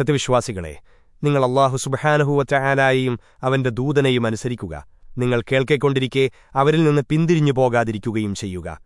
സത്യവിശ്വാസികളെ നിങ്ങൾ അള്ളാഹു സുബഹാനഹുവറ്റ ആലായെയും അവന്റെ ദൂതനെയും അനുസരിക്കുക. നിങ്ങൾ കേൾക്കേക്കൊണ്ടിരിക്കെ അവരിൽ നിന്ന് പിന്തിരിഞ്ഞു പോകാതിരിക്കുകയും ചെയ്യുക.